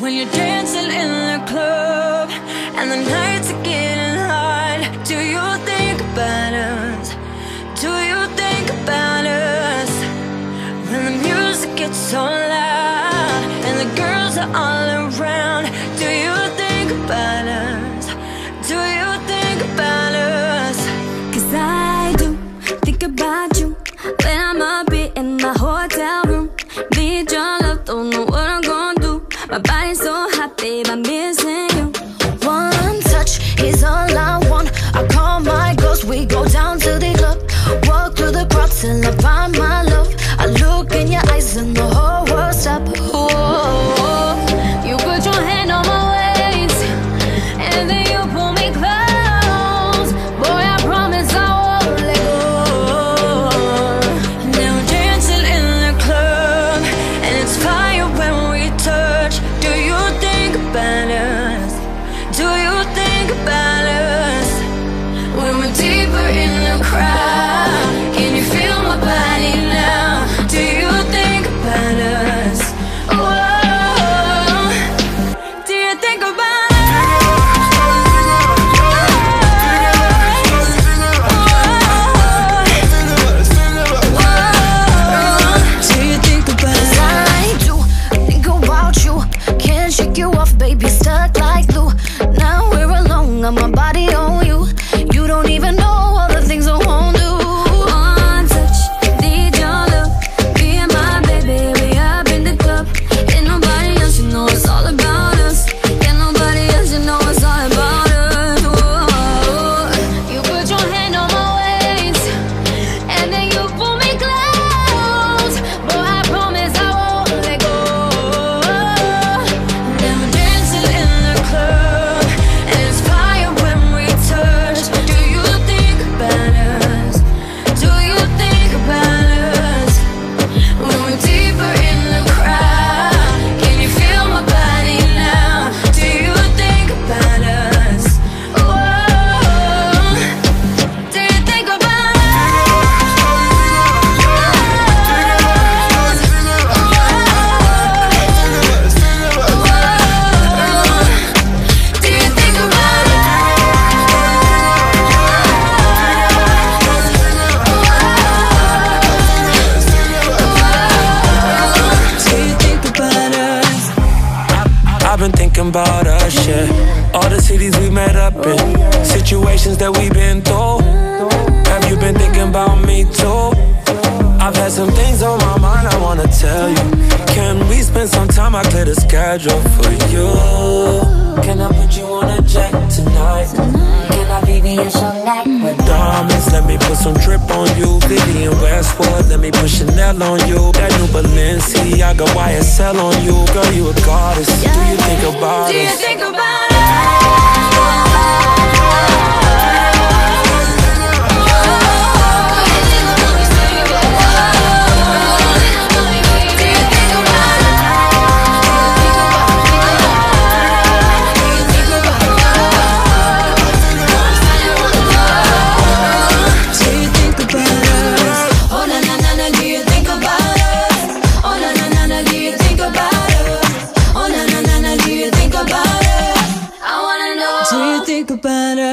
When you're dancing in the club and the nights are getting hot, do you think about us? Do you think about us? When the music gets so loud and the girls are all around. eyes in the hole mamá about us, yeah. All the cities we met up in, situations that we've been through. Have you been thinking about me too? I've had some things on my mind I wanna tell you. Can we spend some time? I clear the schedule for you. Put some drip on you, Vivienne Westwood. Let me put Chanel on you. That new Balenciaga YSL on you. Girl, you a goddess. Do you think about us? Do you think about goodbye.